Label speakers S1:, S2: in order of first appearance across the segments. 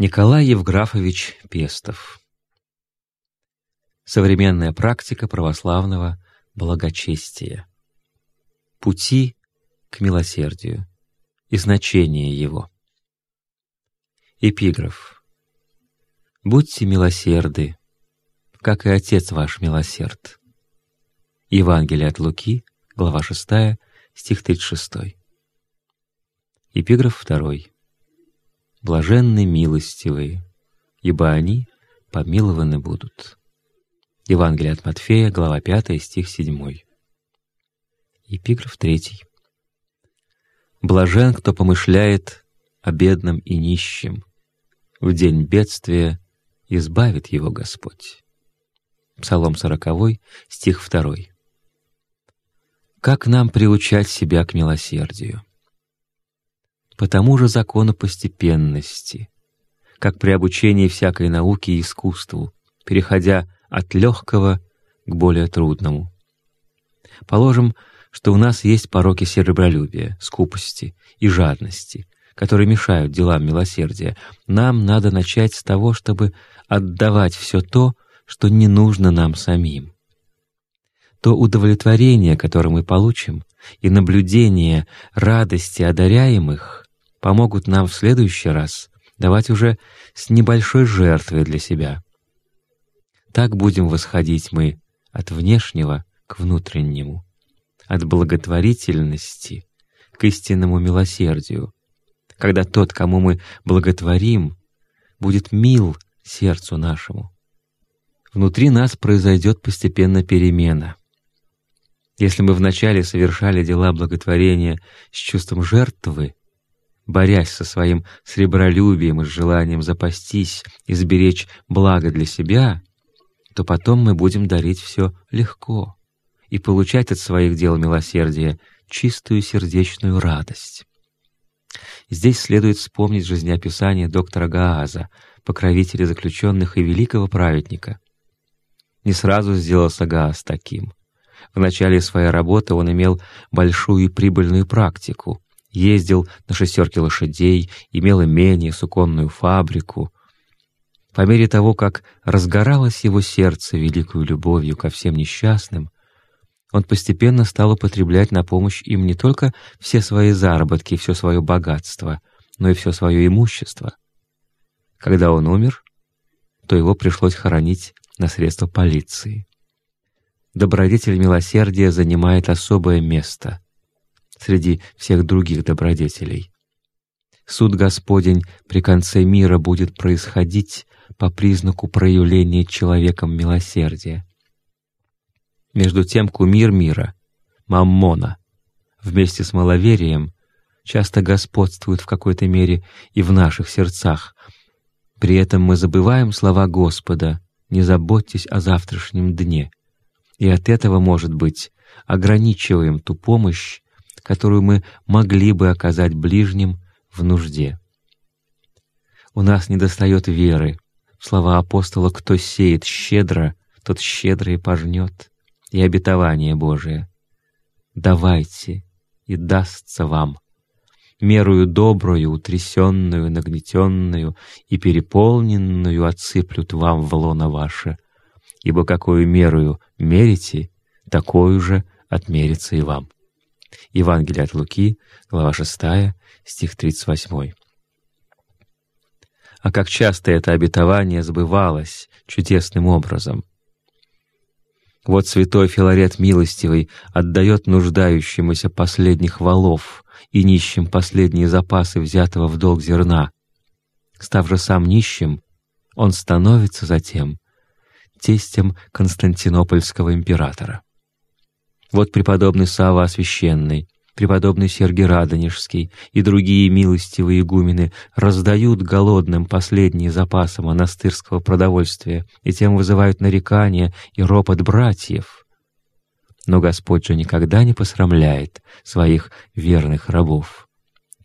S1: Николай Евграфович Пестов. Современная практика православного благочестия. Пути к милосердию и значение его. Эпиграф. «Будьте милосерды, как и Отец ваш милосерд». Евангелие от Луки, глава 6, стих 36. Эпиграф 2 блаженны милостивые, ибо они помилованы будут». Евангелие от Матфея, глава 5, стих 7. Эпиграф 3. «Блажен, кто помышляет о бедном и нищем. В день бедствия избавит его Господь». Псалом 40, стих 2. Как нам приучать себя к милосердию? По тому же закону постепенности, как при обучении всякой науке и искусству, переходя от легкого к более трудному. Положим, что у нас есть пороки серебролюбия, скупости и жадности, которые мешают делам милосердия. Нам надо начать с того, чтобы отдавать все то, что не нужно нам самим. То удовлетворение, которое мы получим, и наблюдение радости одаряемых помогут нам в следующий раз давать уже с небольшой жертвой для себя. Так будем восходить мы от внешнего к внутреннему, от благотворительности к истинному милосердию, когда тот, кому мы благотворим, будет мил сердцу нашему. Внутри нас произойдет постепенно перемена. Если мы вначале совершали дела благотворения с чувством жертвы, борясь со своим сребролюбием и желанием запастись и сберечь благо для себя, то потом мы будем дарить все легко и получать от своих дел милосердия чистую сердечную радость. Здесь следует вспомнить жизнеописание доктора Гааза, покровителя заключенных и великого праведника. Не сразу сделался Гааз таким. В начале своей работы он имел большую и прибыльную практику, ездил на шестерке лошадей, имел имение, суконную фабрику. По мере того, как разгоралось его сердце великою любовью ко всем несчастным, он постепенно стал употреблять на помощь им не только все свои заработки все свое богатство, но и все свое имущество. Когда он умер, то его пришлось хоронить на средства полиции. Добродетель милосердия занимает особое место — среди всех других добродетелей. Суд Господень при конце мира будет происходить по признаку проявления человеком милосердия. Между тем кумир мира, Маммона, вместе с маловерием, часто господствует в какой-то мере и в наших сердцах. При этом мы забываем слова Господа «Не заботьтесь о завтрашнем дне», и от этого, может быть, ограничиваем ту помощь, которую мы могли бы оказать ближним в нужде. У нас недостает веры. Слова апостола «Кто сеет щедро, тот щедро и пожнет» и обетование Божие. «Давайте, и дастся вам» мерую добрую, утрясенную, нагнетенную и переполненную отсыплют вам в лоно ваше, ибо какую мерую мерите, такую же отмерится и вам». Евангелие от Луки, глава 6, стих 38. А как часто это обетование сбывалось чудесным образом. Вот святой Филарет Милостивый отдает нуждающемуся последних валов и нищим последние запасы взятого в долг зерна. Став же сам нищим, он становится затем тестем Константинопольского императора. Вот преподобный Сава Освященный, преподобный Сергий Радонежский и другие милостивые игумены раздают голодным последние запасы монастырского продовольствия и тем вызывают нарекания и ропот братьев. Но Господь же никогда не посрамляет своих верных рабов.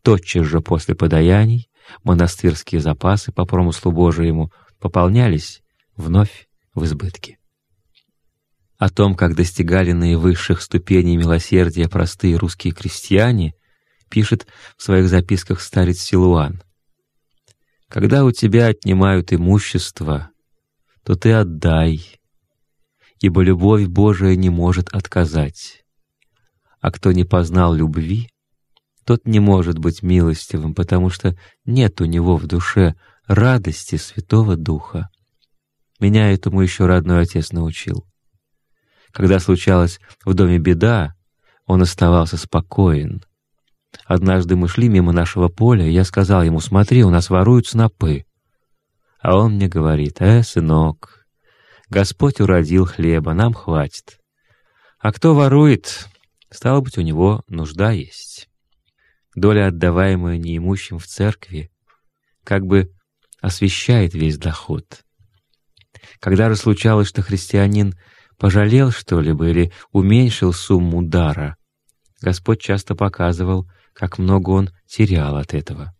S1: Тотчас же после подаяний монастырские запасы по промыслу Божьему пополнялись вновь в избытке. О том, как достигали наивысших ступеней милосердия простые русские крестьяне, пишет в своих записках старец Силуан. Когда у тебя отнимают имущество, то ты отдай, ибо любовь Божия не может отказать. А кто не познал любви, тот не может быть милостивым, потому что нет у него в душе радости Святого Духа. Меня этому еще родной отец научил. Когда случалась в доме беда, он оставался спокоен. Однажды мы шли мимо нашего поля, и я сказал ему, «Смотри, у нас воруют снопы». А он мне говорит, «Э, сынок, Господь уродил хлеба, нам хватит. А кто ворует, стало быть, у него нужда есть». Доля, отдаваемая неимущим в церкви, как бы освещает весь доход. Когда же случалось, что христианин пожалел что-либо или уменьшил сумму дара, Господь часто показывал, как много он терял от этого.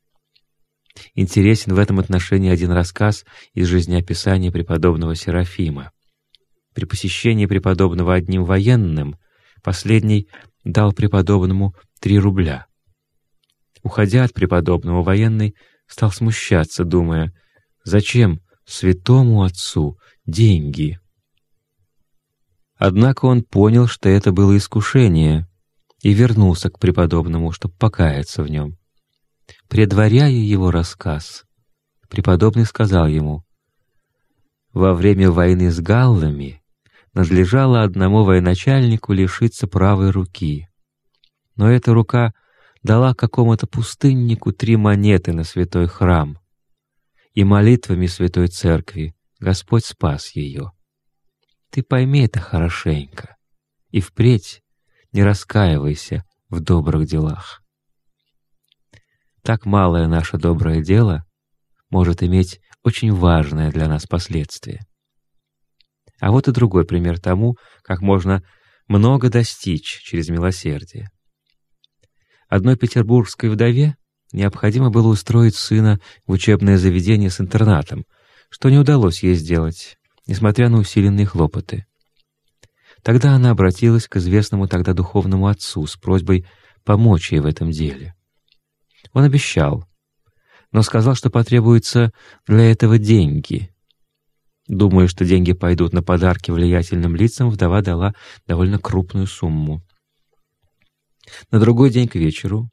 S1: Интересен в этом отношении один рассказ из жизнеописания преподобного Серафима. При посещении преподобного одним военным последний дал преподобному три рубля. Уходя от преподобного, военный стал смущаться, думая, зачем святому отцу деньги? Однако он понял, что это было искушение, и вернулся к преподобному, чтобы покаяться в нем. Предваряя его рассказ, преподобный сказал ему, «Во время войны с галлами надлежало одному военачальнику лишиться правой руки, но эта рука дала какому-то пустыннику три монеты на святой храм, и молитвами святой церкви Господь спас ее. Ты пойми это хорошенько, и впредь не раскаивайся в добрых делах. Так малое наше доброе дело может иметь очень важное для нас последствие. А вот и другой пример тому, как можно много достичь через милосердие. Одной петербургской вдове необходимо было устроить сына в учебное заведение с интернатом, что не удалось ей сделать, несмотря на усиленные хлопоты. Тогда она обратилась к известному тогда духовному отцу с просьбой помочь ей в этом деле. Он обещал, но сказал, что потребуется для этого деньги. Думая, что деньги пойдут на подарки влиятельным лицам, вдова дала довольно крупную сумму. На другой день к вечеру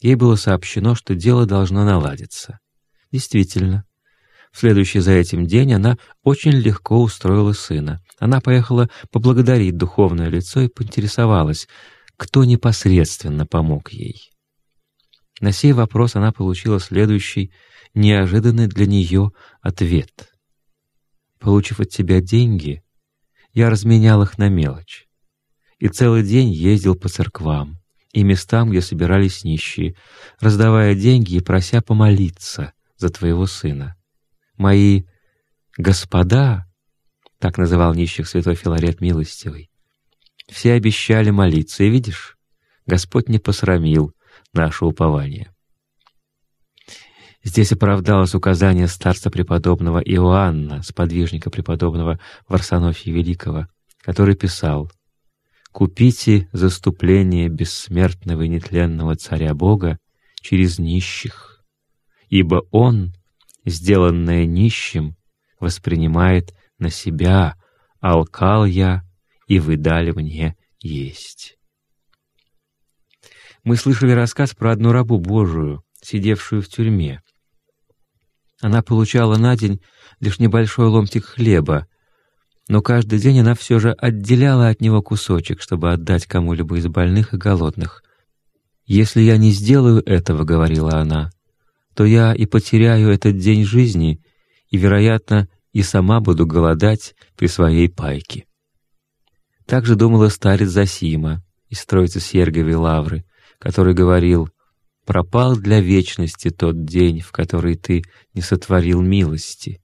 S1: ей было сообщено, что дело должно наладиться. Действительно, в следующий за этим день она очень легко устроила сына. Она поехала поблагодарить духовное лицо и поинтересовалась, кто непосредственно помог ей. На сей вопрос она получила следующий, неожиданный для нее ответ. «Получив от тебя деньги, я разменял их на мелочь и целый день ездил по церквам и местам, где собирались нищие, раздавая деньги и прося помолиться за твоего сына. Мои «господа», так называл нищих святой Филарет Милостивый, все обещали молиться, и видишь, Господь не посрамил наше упование. Здесь оправдалось указание старца преподобного Иоанна, сподвижника преподобного Варсонофия Великого, который писал «Купите заступление бессмертного и нетленного Царя Бога через нищих, ибо Он сделанное нищим, воспринимает на себя, алкал я, и вы дали мне есть. Мы слышали рассказ про одну рабу Божию, сидевшую в тюрьме. Она получала на день лишь небольшой ломтик хлеба, но каждый день она все же отделяла от него кусочек, чтобы отдать кому-либо из больных и голодных. «Если я не сделаю этого, — говорила она, то я и потеряю этот день жизни, и, вероятно, и сама буду голодать при своей пайке. Так же думала старец Засима из Троицы Сергиевой Лавры, который говорил «Пропал для вечности тот день, в который ты не сотворил милости.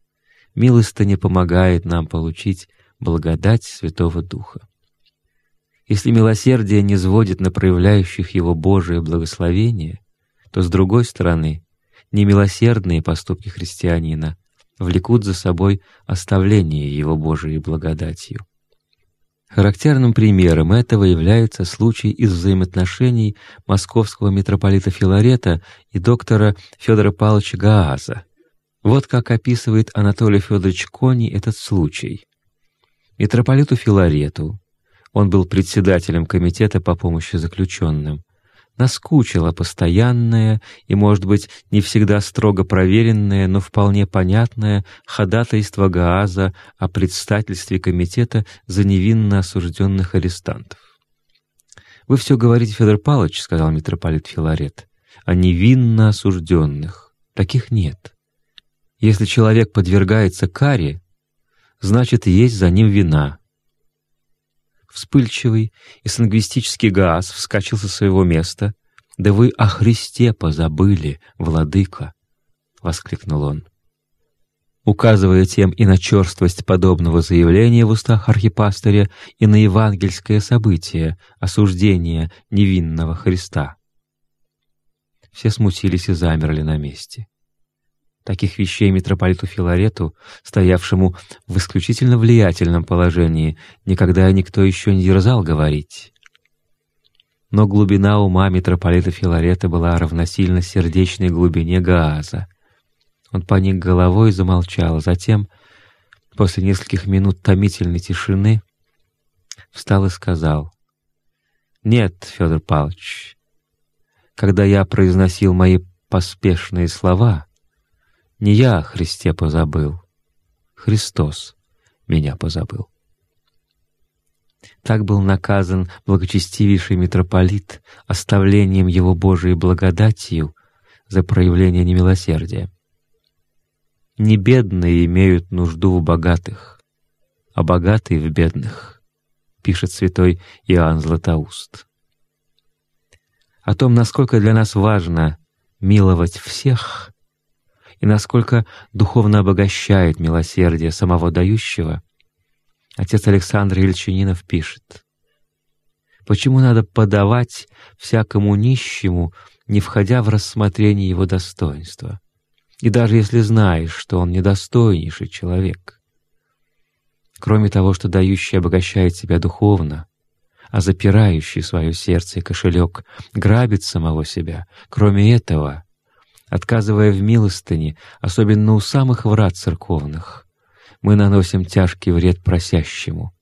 S1: Милостыня помогает нам получить благодать Святого Духа». Если милосердие не сводит на проявляющих его Божие благословение, то, с другой стороны, немилосердные поступки христианина влекут за собой оставление его Божией благодатью. Характерным примером этого является случай из взаимоотношений московского митрополита Филарета и доктора Федора Павловича Гааза. Вот как описывает Анатолий Федорович Кони этот случай. Митрополиту Филарету, он был председателем комитета по помощи заключенным, наскучило постоянное и, может быть, не всегда строго проверенное, но вполне понятное ходатайство Гааза о предстательстве комитета за невинно осужденных арестантов. «Вы все говорите, Федор Павлович, — сказал митрополит Филарет, — о невинно осужденных. Таких нет. Если человек подвергается каре, значит, есть за ним вина. Вспыльчивый и сангвистический Гаас вскочил со своего места. «Да вы о Христе позабыли, владыка!» — воскликнул он. Указывая тем и на черствость подобного заявления в устах архипастыря, и на евангельское событие — осуждение невинного Христа. Все смутились и замерли на месте. Таких вещей митрополиту Филарету, стоявшему в исключительно влиятельном положении, никогда никто еще не дерзал говорить. Но глубина ума митрополита Филарета была равносильна сердечной глубине Гааза. Он поник головой и замолчал, затем, после нескольких минут томительной тишины, встал и сказал, «Нет, Федор Павлович, когда я произносил мои поспешные слова, не я о Христе позабыл, Христос меня позабыл. Так был наказан благочестивейший митрополит оставлением его Божией благодатью за проявление немилосердия. Не бедные имеют нужду в богатых, а богатые в бедных, пишет святой Иоанн Златоуст. О том, насколько для нас важно миловать всех, и насколько духовно обогащает милосердие самого дающего, отец Александр Ильчининов пишет, «Почему надо подавать всякому нищему, не входя в рассмотрение его достоинства, и даже если знаешь, что он недостойнейший человек? Кроме того, что дающий обогащает себя духовно, а запирающий свое сердце и кошелек грабит самого себя, кроме этого — Отказывая в милостыне, особенно у самых врат церковных, мы наносим тяжкий вред просящему,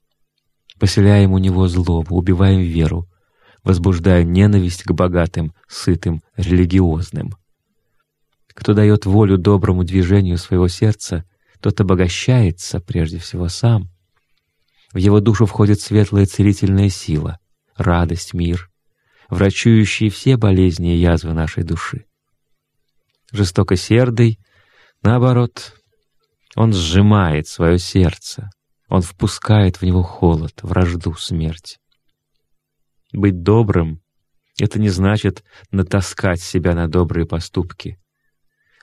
S1: поселяем у него злобу, убиваем веру, возбуждая ненависть к богатым, сытым, религиозным. Кто дает волю доброму движению своего сердца, тот обогащается прежде всего сам. В его душу входит светлая целительная сила, радость, мир, врачующие все болезни и язвы нашей души жестокосердый, наоборот, он сжимает свое сердце, он впускает в него холод, вражду, смерть. Быть добрым — это не значит натаскать себя на добрые поступки,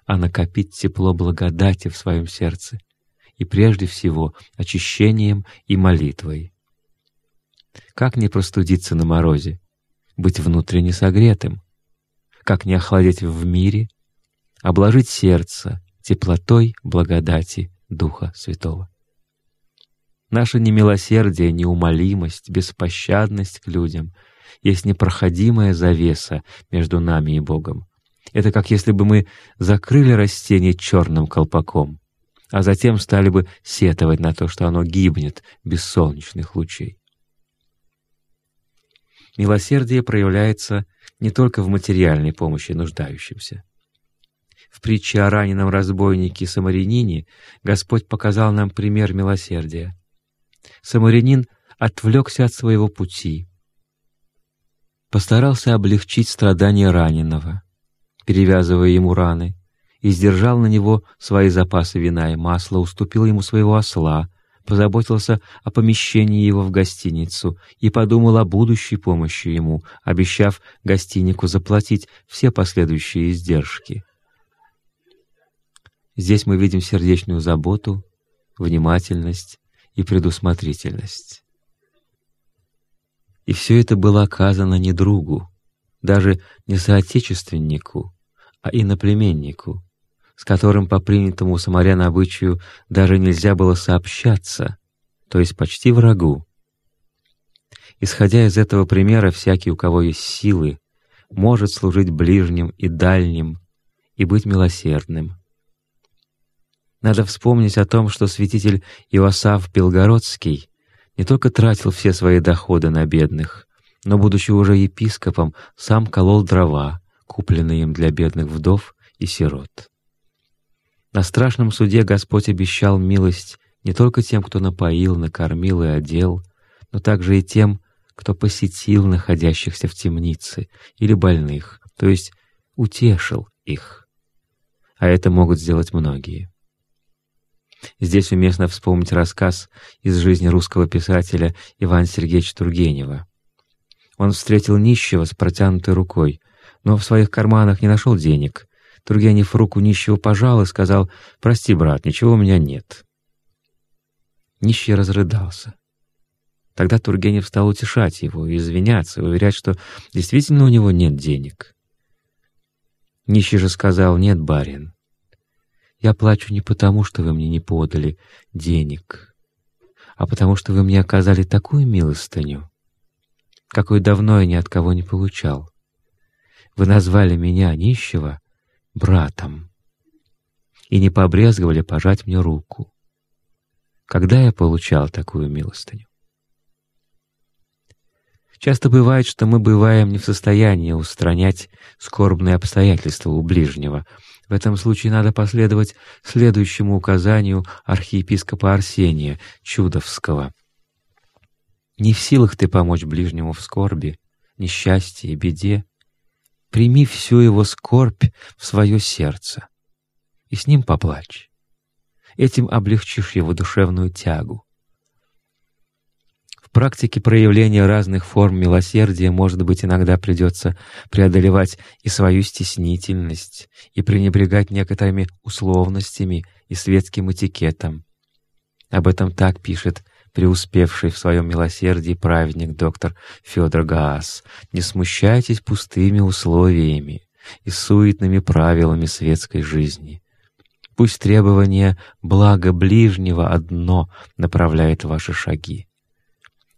S1: а накопить тепло благодати в своем сердце и прежде всего очищением и молитвой. Как не простудиться на морозе, быть внутренне согретым? Как не охладеть в мире — обложить сердце теплотой благодати Духа Святого. Наше немилосердие, неумолимость, беспощадность к людям есть непроходимая завеса между нами и Богом. Это как если бы мы закрыли растение черным колпаком, а затем стали бы сетовать на то, что оно гибнет без солнечных лучей. Милосердие проявляется не только в материальной помощи нуждающимся. В притче о раненом разбойнике Самарянине Господь показал нам пример милосердия. Самарянин отвлекся от своего пути, постарался облегчить страдания раненого, перевязывая ему раны, и сдержал на него свои запасы вина и масла, уступил ему своего осла, позаботился о помещении его в гостиницу и подумал о будущей помощи ему, обещав гостинику заплатить все последующие издержки. Здесь мы видим сердечную заботу, внимательность и предусмотрительность. И все это было оказано не другу, даже не соотечественнику, а иноплеменнику, с которым по принятому у самарян обычаю даже нельзя было сообщаться, то есть почти врагу. Исходя из этого примера, всякий, у кого есть силы, может служить ближним и дальним и быть милосердным — Надо вспомнить о том, что святитель Иосаф Белгородский не только тратил все свои доходы на бедных, но, будучи уже епископом, сам колол дрова, купленные им для бедных вдов и сирот. На страшном суде Господь обещал милость не только тем, кто напоил, накормил и одел, но также и тем, кто посетил находящихся в темнице или больных, то есть утешил их. А это могут сделать многие. Здесь уместно вспомнить рассказ из жизни русского писателя Ивана Сергеевича Тургенева. Он встретил нищего с протянутой рукой, но в своих карманах не нашел денег. Тургенев руку нищего пожал и сказал «Прости, брат, ничего у меня нет». Нищий разрыдался. Тогда Тургенев стал утешать его извиняться, уверять, что действительно у него нет денег. Нищий же сказал «Нет, барин, я плачу не потому, что вы мне не подали денег, а потому что вы мне оказали такую милостыню, какой давно я ни от кого не получал. Вы назвали меня, нищего, братом и не побрезговали пожать мне руку. Когда я получал такую милостыню? Часто бывает, что мы бываем не в состоянии устранять скорбные обстоятельства у ближнего — в этом случае надо последовать следующему указанию архиепископа Арсения Чудовского. «Не в силах ты помочь ближнему в скорби, несчастье беде. Прими всю его скорбь в свое сердце и с ним поплачь. Этим облегчишь его душевную тягу. В практике проявления разных форм милосердия, может быть, иногда придется преодолевать и свою стеснительность, и пренебрегать некоторыми условностями и светским этикетом. Об этом так пишет преуспевший в своем милосердии праведник доктор Федор Гаас. «Не смущайтесь пустыми условиями и суетными правилами светской жизни». Пусть требование блага ближнего одно направляет ваши шаги.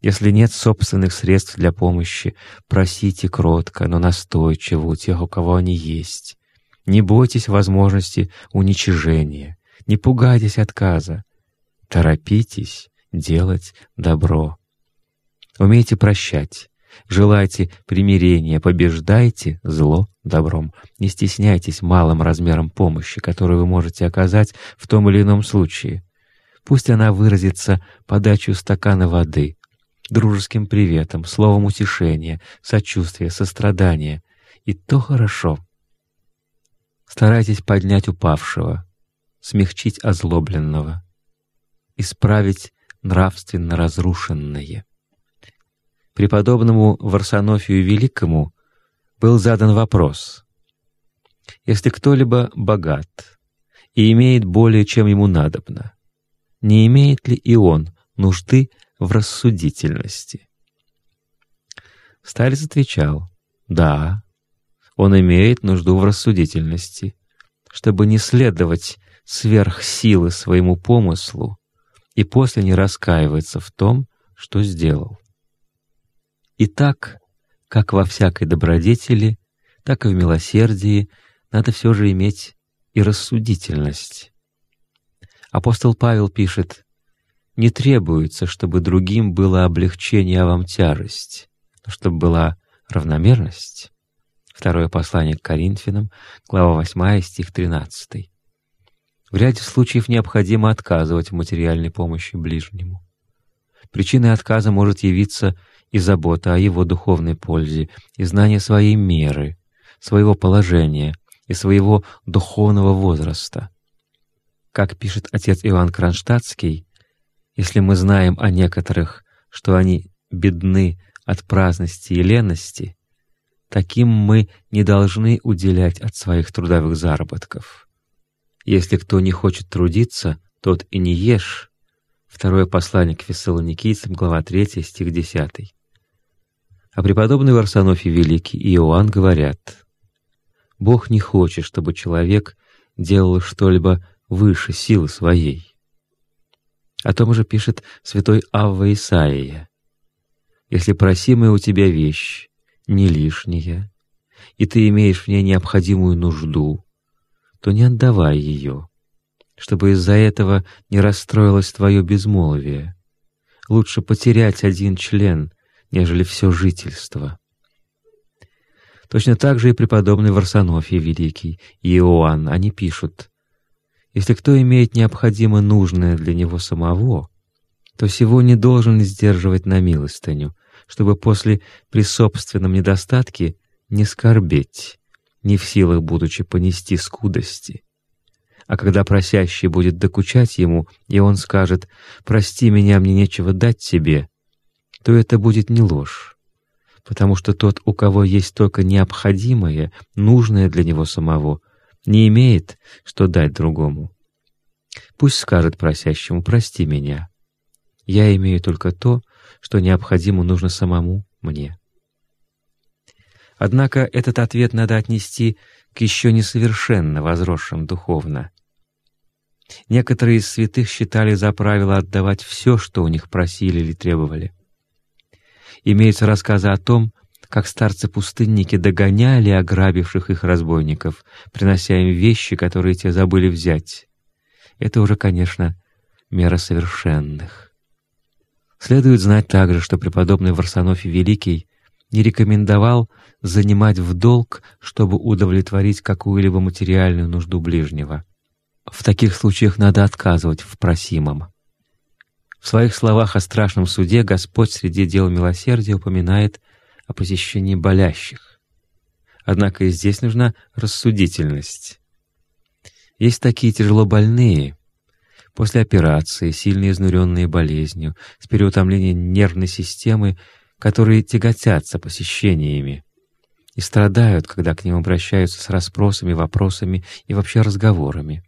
S1: Если нет собственных средств для помощи, просите кротко, но настойчиво у тех, у кого они есть. Не бойтесь возможности уничижения, не пугайтесь отказа. Торопитесь делать добро. Умейте прощать, желайте примирения, побеждайте зло добром. Не стесняйтесь малым размером помощи, которую вы можете оказать в том или ином случае. Пусть она выразится подачу стакана воды, дружеским приветом, словом утешения, сочувствия, сострадания. И то хорошо. Старайтесь поднять упавшего, смягчить озлобленного, исправить нравственно разрушенное. Преподобному Варсонофию Великому был задан вопрос. Если кто-либо богат и имеет более, чем ему надобно, не имеет ли и он нужды в рассудительности. Старец отвечал, «Да, он имеет нужду в рассудительности, чтобы не следовать сверх силы своему помыслу и после не раскаиваться в том, что сделал. И так, как во всякой добродетели, так и в милосердии надо все же иметь и рассудительность. Апостол Павел пишет, не требуется, чтобы другим было облегчение, а вам тяжесть, но чтобы была равномерность. Второе послание к Коринфянам, глава 8, стих 13. В ряде случаев необходимо отказывать в материальной помощи ближнему. Причиной отказа может явиться и забота о его духовной пользе, и знание своей меры, своего положения и своего духовного возраста. Как пишет отец Иоанн Кронштадтский, если мы знаем о некоторых, что они бедны от праздности и лености, таким мы не должны уделять от своих трудовых заработков. Если кто не хочет трудиться, тот и не ешь. Второе послание к Фессалоникийцам, глава 3, стих 10. А преподобный Варсонофий Великий и Иоанн говорят, «Бог не хочет, чтобы человек делал что-либо выше силы своей. О том же пишет святой Авва Исаия. «Если просимая у тебя вещь не лишняя, и ты имеешь в ней необходимую нужду, то не отдавай ее, чтобы из-за этого не расстроилось твое безмолвие. Лучше потерять один член, нежели все жительство. Точно так же и преподобный Варсонофий Великий и Иоанн, они пишут, «Если кто имеет необходимо нужное для него самого, то сего не должен сдерживать на милостыню, чтобы после при собственном недостатке не скорбеть, не в силах будучи понести скудости. А когда просящий будет докучать ему, и он скажет «Прости меня, мне нечего дать тебе», то это будет не ложь, потому что тот, у кого есть только необходимое, нужное для него самого, не имеет, что дать другому. Пусть скажет просящему «Прости меня». Я имею только то, что необходимо нужно самому мне. Однако этот ответ надо отнести к еще несовершенно возросшим духовно. Некоторые из святых считали за правило отдавать все, что у них просили или требовали. Имеются рассказы о том, как старцы-пустынники догоняли ограбивших их разбойников, принося им вещи, которые те забыли взять. Это уже, конечно, мера совершенных. Следует знать также, что преподобный Варсонофий Великий не рекомендовал занимать в долг, чтобы удовлетворить какую-либо материальную нужду ближнего. В таких случаях надо отказывать в просимом. В своих словах о страшном суде Господь среди дел милосердия упоминает о посещении болящих. Однако и здесь нужна рассудительность. Есть такие тяжело больные, после операции, сильно изнуренные болезнью, с переутомлением нервной системы, которые тяготятся посещениями и страдают, когда к ним обращаются с расспросами, вопросами и вообще разговорами.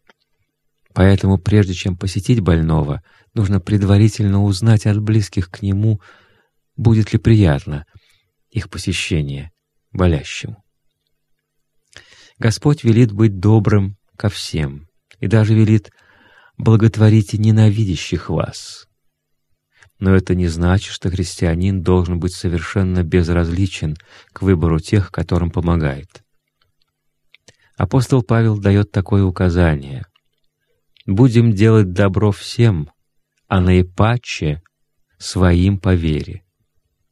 S1: Поэтому прежде чем посетить больного, нужно предварительно узнать от близких к нему, будет ли приятно их посещение болящему. Господь велит быть добрым ко всем и даже велит «благотворите ненавидящих вас». Но это не значит, что христианин должен быть совершенно безразличен к выбору тех, которым помогает. Апостол Павел дает такое указание. «Будем делать добро всем, а наипаче своим по вере».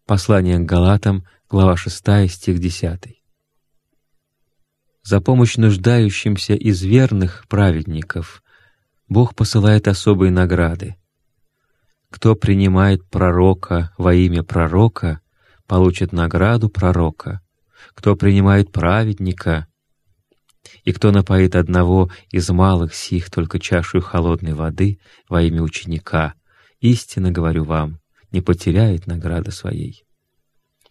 S1: Послание к Галатам, глава 6, стих 10. За помощь нуждающимся из верных праведников Бог посылает особые награды. Кто принимает пророка во имя пророка, получит награду пророка. Кто принимает праведника, и кто напоит одного из малых сих только чашу холодной воды во имя ученика, истинно говорю вам, не потеряет награды своей.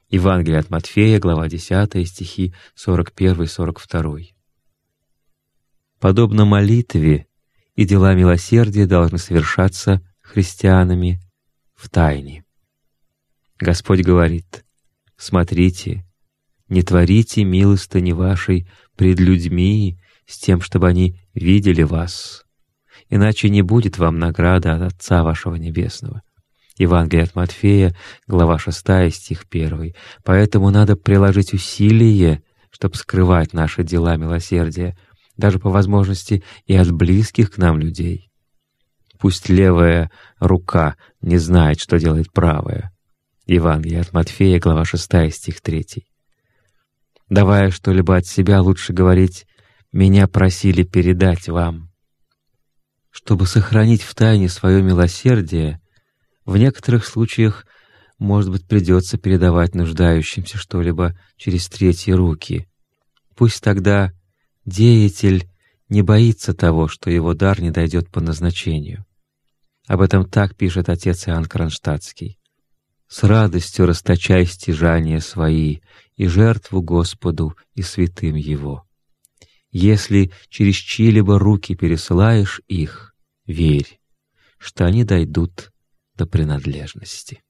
S1: Евангелие от Матфея, глава 10, стихи 41-42. Подобно молитве и дела милосердия должны совершаться христианами в тайне. Господь говорит, «Смотрите, не творите милостыни вашей пред людьми с тем, чтобы они видели вас, иначе не будет вам награда от Отца вашего Небесного». Евангелие от Матфея, глава 6, стих 1. Поэтому надо приложить усилие, чтобы скрывать наши дела милосердия, даже по возможности и от близких к нам людей. Пусть левая рука не знает, что делает правая. Евангелие от Матфея, глава 6, стих 3. Давая что-либо от себя, лучше говорить «меня просили передать вам». Чтобы сохранить в тайне свое милосердие, в некоторых случаях, может быть, придется передавать нуждающимся что-либо через третьи руки. Пусть тогда деятель не боится того, что его дар не дойдет по назначению. Об этом так пишет отец Иоанн Кронштадтский. «С радостью расточай стяжания свои и жертву Господу и святым Его. Если через чьи-либо руки пересылаешь их, верь, что они дойдут до принадлежности».